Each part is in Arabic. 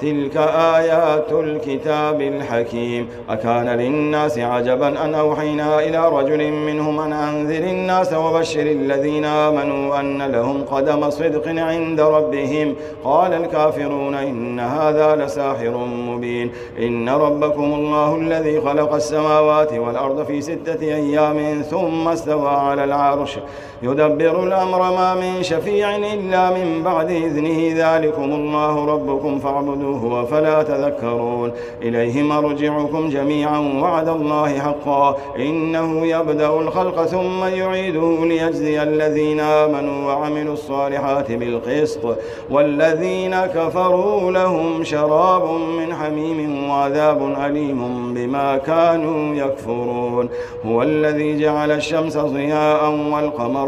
تلك آيات الكتاب الحكيم. أكان للناس عجبا أن أوحينا إلى رجل منهم أن أنذر الناس وبشر الذين آمنوا أن لهم قدم صدق عند ربهم. قال الكافرون إن هذا لساحر مبين. إن ربكم الله الذي خلق السماوات والأرض في ستة أيام ثم استوى على العرش. يدبر الأمر ما من شفيع إلا من بعد إذنه. ذلكم الله ربكم فاعبدوه وفلا تذكرون. إليه مرجعكم جميعا وعد الله حقا. إنه يبدأ الخلق ثم يعيده ليجزي الذين آمنوا وعملوا الصالحات بالقسط. والذين كفروا لهم شراب من حميم وعذاب أليم بما كانوا يكفرون. هو الذي جعل الشمس ضياء والقمر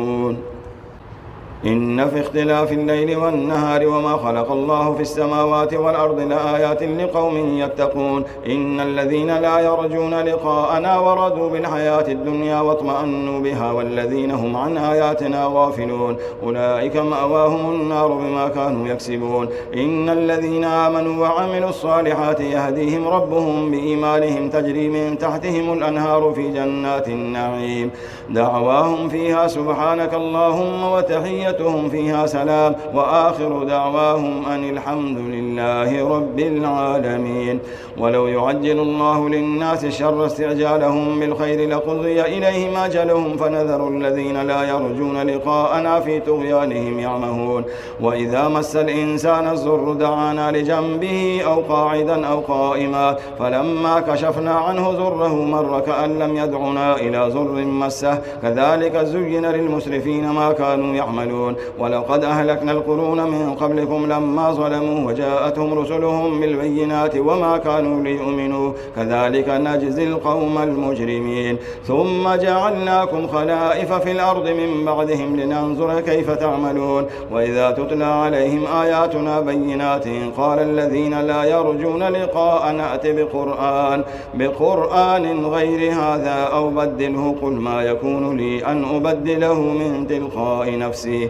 إن في اختلاف الليل والنهار وما خلق الله في السماوات والأرض لآيات لقوم يتقون. إن الذين لا يرجون لقاءنا وردوا بالحياة الدنيا واطمأنوا بها والذين هم عن آياتنا غافلون. أولئك مأواهم النار بما كانوا يكسبون. إن الذين آمنوا وعملوا الصالحات يهديهم ربهم بإيمانهم تجري من تحتهم الأنهار في جنات النعيم. دعواهم فيها سبحانك اللهم وتحية تحيتهم فيها سلام وآخر دعواهم أن الحمد لله رب العالمين. ولو يعجل الله للناس شر استعجالهم بالخير لقضي إليهم أجلهم فنذر الذين لا يرجون لقاءنا في طغيانهم يعمهون. وإذا مس الإنسان الزر دعانا لجنبه أو قاعدا أو قائما. فلما كشفنا عنه زره مر كأن لم يدعنا إلى زر مسه. كذلك زين للمسرفين ما كانوا يعملون. يعملون ولقد أهلكنا القرون من قبلكم لما ظلموا وجاءتهم رسلهم بالبينات وما كانوا ليؤمنوا. كذلك نجزي القوم المجرمين. ثم جعلناكم خلائف في الأرض من بعدهم لننظر كيف تعملون. وإذا تتلى عليهم آياتنا بينات قال الذين لا يرجون لقاء نأت بقرآن. بقرآن غير هذا أو بدله قل ما يكون لي أن أبدله من تلقاء نفسي.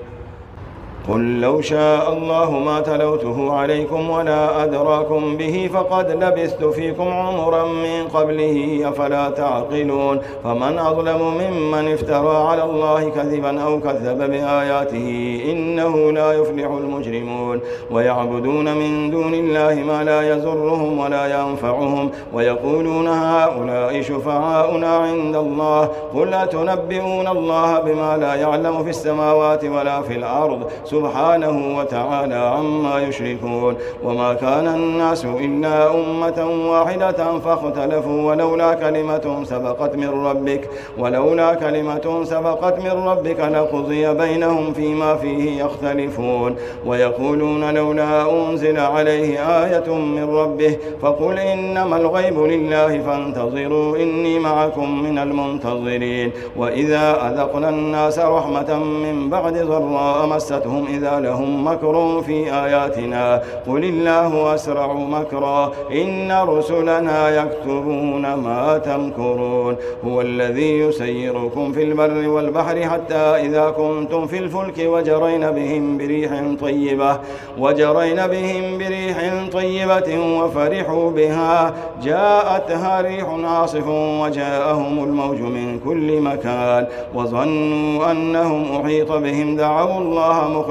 قل لو شاء الله ما تلوته عليكم ولا أدراكم به فقد لبثت فيكم عمرا من قبله أفلا تعقلون؟ فمن أظلم ممن افترى على الله كذبا أو كذب بآياته إنه لا يفلح المجرمون. ويعبدون من دون الله ما لا يزرهم ولا ينفعهم ويقولون هؤلاء شفعاؤنا عند الله قل أتنبئون الله بما لا يعلم في السماوات ولا في الأرض؟ سبحانه وتعالى عما يشركون وما كان الناس إلا أمة واحدة فاختلفوا ولولا كلمة سبقت من ربك ولولا كلمة سبقت من ربك لقضي بينهم فيما فيه يختلفون ويقولون لولا أنزل عليه آية من ربه فقل إنما الغيب لله فانتظروا إني معكم من المنتظرين وإذا أذقنا الناس رحمة من بعد ضراء مستهم لهم إذا لهم مكر في آياتنا. قل الله أسرع مكرا. إن رسلنا يكتبون ما تمكرون. هو الذي يسيركم في البر والبحر حتى إذا كنتم في الفلك وجرين بهم بريح طيبة. وجرين بهم بريح طيبة وفرحوا بها. جاءتها ريح عاصف وجاءهم الموج من كل مكان. وظنوا أنهم أحيط بهم. دعوا الله مخلصين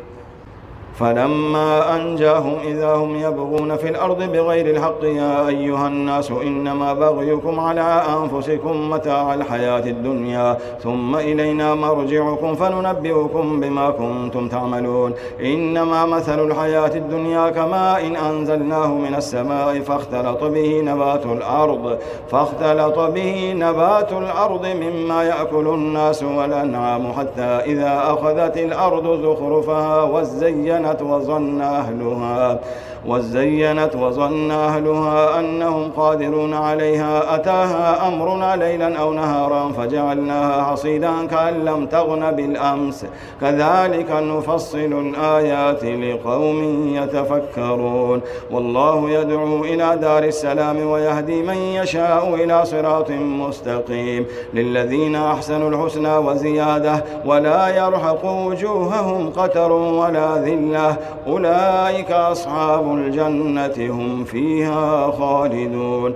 فلما أنجاهم إذا هم يبغون في الأرض بغير الحق يا أيها الناس إنما بغيكم على أنفسكم متاع الحياة الدنيا ثم إلينا مرجعكم فننبئكم بما كنتم تعملون. إنما مثل الحياة الدنيا كماء إن أنزلناه من السماء فاختلط به نبات الأرض فاختلط به نبات الأرض مما يأكل الناس والأنعام حتى إذا أخذت الأرض زخرفها وزينت وظن أهلها. وزينت وظن أهلها أنهم قادرون عليها أتاها أمرنا ليلا أو نهارا فجعلناها حصيدا كأن لم تغن بالأمس. كذلك نفصل الآيات لقوم يتفكرون. والله يدعو إلى دار السلام ويهدي من يشاء إلى صراط مستقيم. للذين أحسنوا الحسنى وزيادة ولا يرحق وجوههم قتر ولا ذلة. أولئك أصحاب الجنة هم فيها خالدون.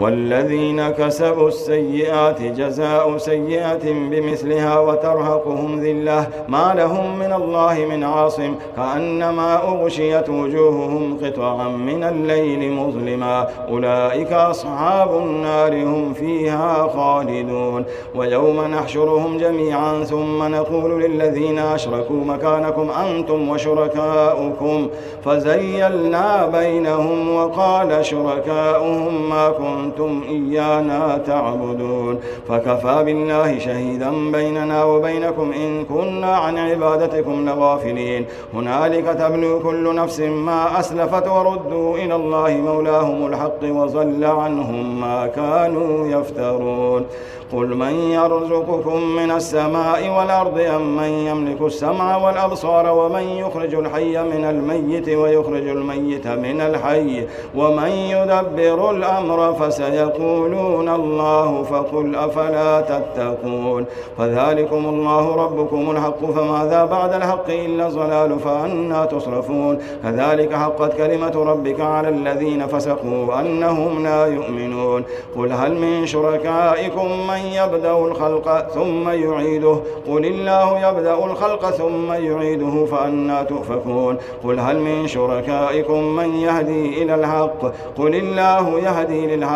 والذين كسبوا السيئات جزاء سيئة بمثلها وترهقهم ذلة ما لهم من الله من عاصم كأنما أغشيت وجوههم قطعا من الليل مظلما أولئك أصحاب النار هم فيها خالدون ويوم نحشرهم جميعا ثم نقول للذين أشركوا مكانكم أنتم وشركاؤكم فزيلنا بينهم وقال شركاؤهم ما كنتم كنتم إيانا تعبدون. فكفى بالله شهيدا بيننا وبينكم إن كنا عن عبادتكم لغافلين. هنالك تبلو كل نفس ما أسلفت وردوا إلى الله مولاهم الحق وضل عنهم ما كانوا يفترون. قل من يرزقكم من السماء والأرض أم من يملك السمع والأبصار ومن يخرج الحي من الميت ويخرج الميت من الحي ومن يدبر الأمر فسيقولون الله فقل أفلا تتقون فذلكم الله ربكم الحق فماذا بعد الحق إلا الضلال فأنا تصرفون كذلك حقت كلمة ربك على الذين فسقوا أنهم لا يؤمنون قل هل من شركائكم من يبدأ الخلق ثم يعيده قل الله يبدأ الخلق ثم يعيده فأنا تؤفكون قل هل من شركائكم من يهدي إلى الحق قل الله يهدي للحق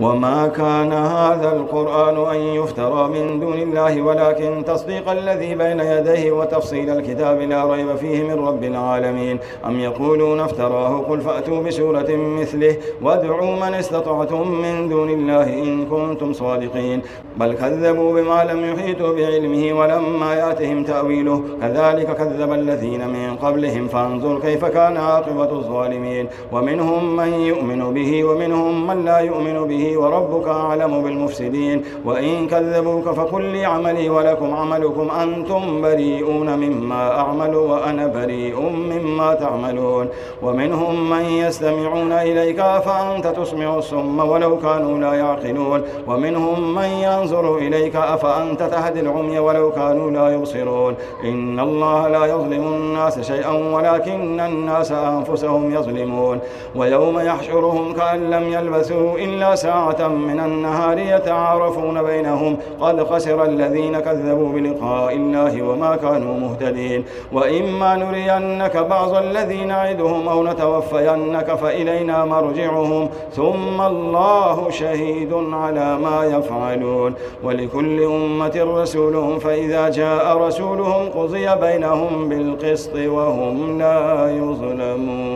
وما كان هذا القرآن أن يفترى من دون الله ولكن تصديق الذي بين يديه وتفصيل الكتاب لا ريب فيه من رب العالمين. أم يقولون افتراه؟ قل فأتوا بسورة مثله وادعوا من استطعتم من دون الله إن كنتم صادقين. بل كذبوا بما لم يحيطوا بعلمه ولما يأتهم تأويله. كذلك كذب الذين من قبلهم فانظر كيف كان عاقبة الظالمين. ومنهم من يؤمن به ومنهم من لا يؤمن به وربك أعلم بالمفسدين. وإن كذبوك فقل لي عملي ولكم عملكم. أنتم بريئون مما أعمل وأنا بريء مما تعملون. ومنهم من يستمعون إليك فأنت تسمع الصم ولو كانوا لا يعقلون. ومنهم من ينظر إليك أفأنت تهدي العمي ولو كانوا لا يبصرون. إن الله لا يظلم الناس شيئا ولكن الناس أنفسهم يظلمون. ويوم يحشرهم كأن لم يلبثوا إلا ساعة من النهار يتعارفون بينهم. قد خسر الذين كذبوا بلقاء الله وما كانوا مهتدين. وإما نرينك بعض الذين نعدهم أو نتوفينك فإلينا مرجعهم. ثم الله شهيد على ما يفعلون. ولكل أمة رسول فإذا جاء رسولهم قضي بينهم بالقسط وهم لا يظلمون.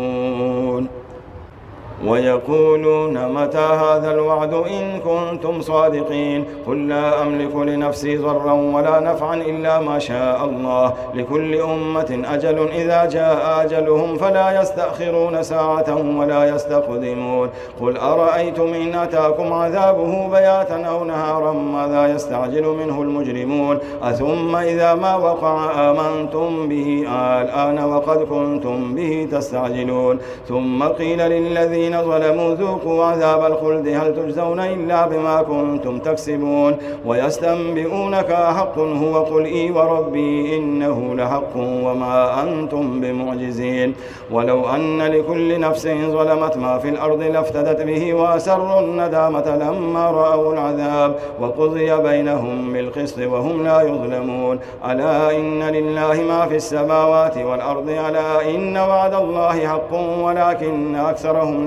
ويقولون متى هذا الوعد إن كنتم صادقين قل لا أملك لنفسي ضرا ولا نفعا إلا ما شاء الله لكل أمة أجل إذا جاء أجلهم فلا يستأخرون ساعة ولا يستقدمون قل أرأيتم إن أتاكم عذابه بياتا أو نهارا ماذا يستعجل منه المجرمون أثم إذا ما وقع آمنتم به الآن وقد كنتم به تستعجلون ثم قيل للذين الذين ظلموا ذوقوا عذاب الخلد. هل تجزون إلا بما كنتم تكسبون؟ ويستنبئونك حق هو قل إي وربي إنه لحق وما أنتم بمعجزين. ولو أن لكل نفس ظلمت ما في الأرض لافتدت به وأسروا الندامة لما رأوا العذاب وقضي بينهم بالقسط وهم لا يظلمون. ألا إن لله ما في السماوات والأرض. ألا إن وعد الله حق ولكن أكثرهم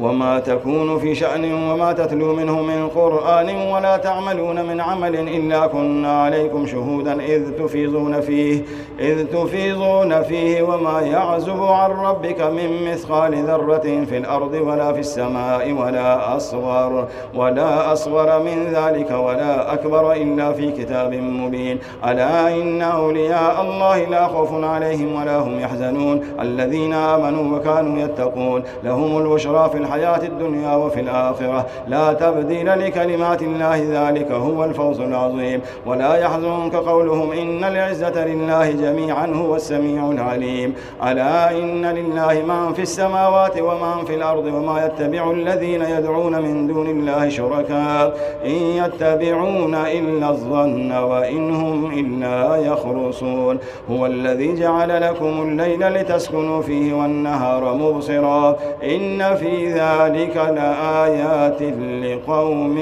وما تكون في شأن وما تتلو منه من قرآن ولا تعملون من عمل إلا كنا عليكم شهودا إذ تفيضون فيه إذ تفيضون فيه وما يعزب عن ربك من مثقال ذرة في الأرض ولا في السماء ولا أصغر ولا أصغر من ذلك ولا أكبر إلا في كتاب مبين. ألا إن أولياء الله لا خوف عليهم ولا هم يحزنون. الذين آمنوا وكانوا يتقون لهم البشرى في الحياة الدنيا وفي الآخرة. لا تبديل لكلمات الله ذلك هو الفوز العظيم. ولا يحزنك قولهم إن العزة لله جميعا هو السميع العليم. ألا إن لله من في السماوات ومن في الأرض وما يتبع الذين يدعون من دون الله شركاء. إن يتبعون إلا الظن وإن هم إلا يخرصون. هو الذي جعل لكم الليل لتسكنوا فيه والنهار مبصرا. إن في ذلك لآيات لقوم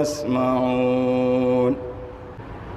يسمعون.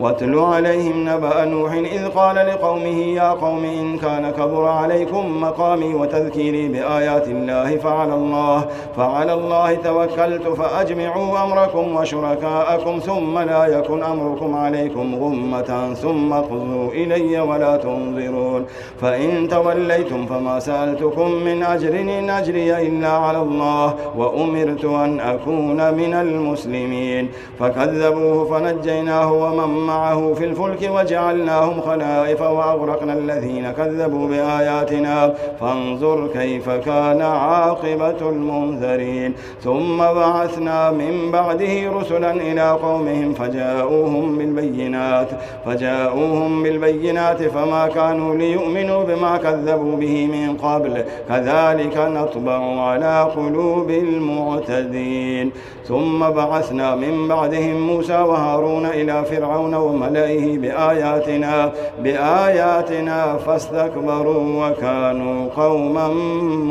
واتل عليهم نبأ نوح إذ قال لقومه يا قوم إن كان كبر عليكم مقامي وتذكيري بآيات الله فعلى الله فعلى الله توكلت فأجمعوا أمركم وشركاءكم ثم لا يكن أمركم عليكم غمة ثم قضوا إلي ولا تنظرون فإن توليتم فما سألتكم من أجر إن أجري إلا على الله وأمرت أن أكون من المسلمين فكذبوه فنجيناه ومن معه في الفلك وجعلناهم خلائف وأغرقنا الذين كذبوا بآياتنا. فانظر كيف كان عاقبة المنذرين. ثم بعثنا من بعده رسلا إلى قومهم فجاءوهم بالبينات فجاءوهم بالبينات فما كانوا ليؤمنوا بما كذبوا به من قبل. كذلك نطبع على قلوب المعتدين. ثم بعثنا من بعدهم موسى وهارون إلى فرعون وملئه بآياتنا بآياتنا فاستكبروا وكانوا قوما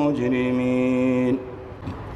مجرمين.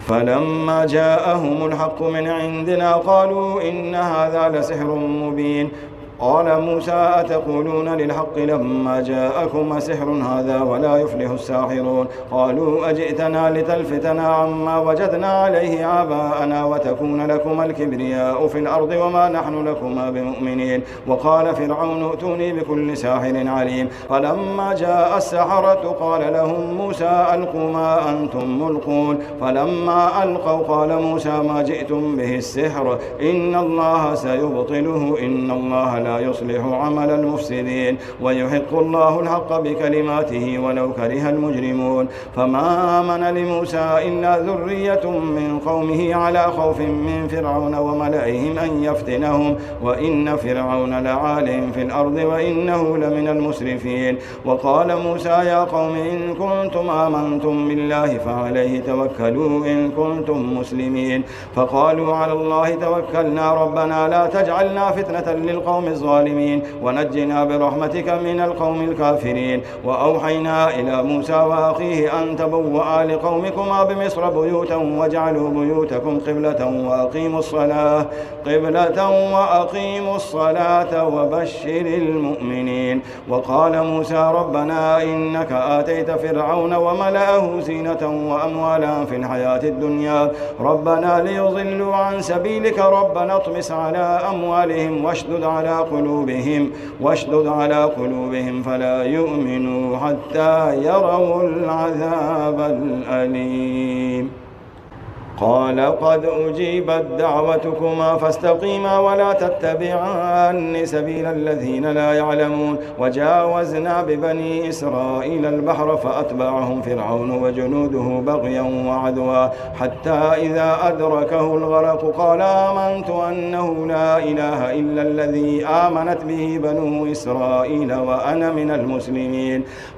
فلما جاءهم الحق من عندنا قالوا إن هذا لسحر مبين. قال موسى أتقولون للحق لما جاءكم سحر هذا ولا يفلح الساحرون؟ قالوا أجئتنا لتلفتنا عما وجدنا عليه آباءنا وتكون لكم الكبرياء في الأرض وما نحن لكما بمؤمنين. وقال فرعون ائتوني بكل ساحر عليم. فلما جاء السحرة قال لهم موسى ألقوا ما أنتم ملقون. فلما ألقوا قال موسى ما جئتم به السحر. إن الله سيبطله إن الله ولا يصلح عمل المفسدين ويحق الله الحق بكلماته ولو كره المجرمون. فما آمن لموسى إلا ذرية من قومه على خوف من فرعون وملئهم أن يفتنهم. وإن فرعون لعال في الأرض وإنه لمن المسرفين. وقال موسى يا قوم إن كنتم آمنتم بالله فعليه توكلوا إن كنتم مسلمين. فقالوا على الله توكلنا ربنا لا تجعلنا فتنة للقوم الظالمين ونجنا برحمتك من القوم الكافرين. وأوحينا إلى موسى وأخيه أن تبوأ لقومكما بمصر بيوتا واجعلوا بيوتكم قبلة وأقيموا الصلاة قبلة وأقيموا الصلاة وبشر المؤمنين. وقال موسى ربنا إنك آتيت فرعون وملأه زينة وأموالا في الحياة الدنيا. ربنا ليضلوا عن سبيلك ربنا اطمس على أموالهم واشدد على قلوبهم واشدد على قلوبهم فلا يؤمنوا حتى يروا العذاب الأليم. قال قد أجيبت دعوتكما فاستقيما ولا تتبعان سبيل الذين لا يعلمون. وجاوزنا ببني إسرائيل البحر فأتبعهم فرعون وجنوده بغيا وعدوا. حتى إذا أدركه الغرق قال آمنت أنه لا إله إلا الذي آمنت به بنو إسرائيل وأنا من المسلمين.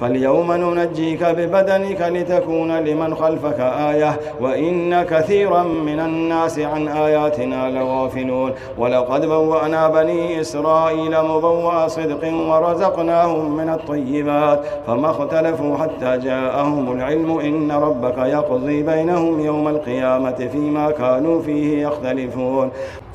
فاليوم ننجيك ببدنك لتكون لمن خلفك آية وإن كثيرا من الناس عن آياتنا لغافلون. ولقد بوأنا بني إسرائيل مبوأ صدق ورزقناهم من الطيبات فما اختلفوا حتى جاءهم العلم إن ربك يقضي بينهم يوم القيامة فيما كانوا فيه يختلفون.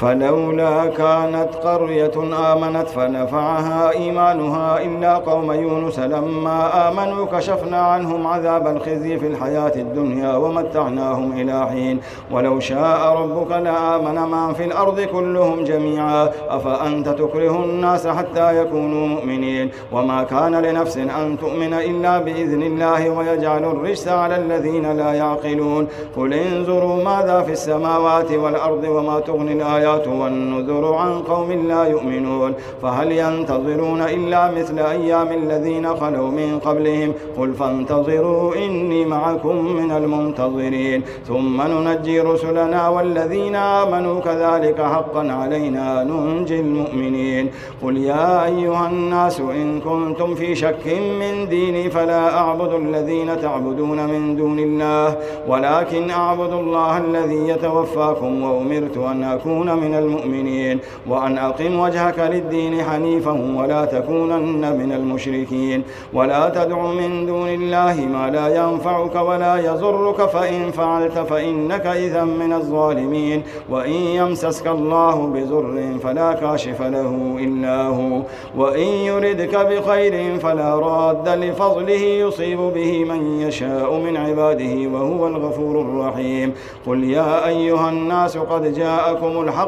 فلولا كانت قرية آمنت فنفعها إيمانها إلا قوم يونس لما آمنوا كشفنا عنهم عذاب الخزي في الحياة الدنيا ومتعناهم إلى حين. ولو شاء ربك لآمن من في الأرض كلهم جميعا. أفأنت تكره الناس حتى يكونوا مؤمنين؟ وما كان لنفس أن تؤمن إلا بإذن الله ويجعل الرجس على الذين لا يعقلون. قل انظروا ماذا في السماوات والأرض وما تغني الآيات الآيات والنذر عن قوم لا يؤمنون فهل ينتظرون إلا مثل أيام الذين خلوا من قبلهم؟ قل فانتظروا إني معكم من المنتظرين. ثم ننجي رسلنا والذين آمنوا كذلك حقا علينا ننجي المؤمنين. قل يا أيها الناس إن كنتم في شك من ديني فلا أعبد الذين تعبدون من دون الله ولكن أعبد الله الذي يتوفاكم وأمرت أن أكون من المؤمنين وأن أقم وجهك للدين حنيفا ولا تكونن من المشركين ولا تدع من دون الله ما لا ينفعك ولا يضرك فإن فعلت فإنك إذا من الظالمين وإن يمسسك الله بزر فلا كاشف له إلا هو وإن يردك بخير فلا راد لفضله يصيب به من يشاء من عباده وهو الغفور الرحيم قل يا أيها الناس قد جاءكم الحق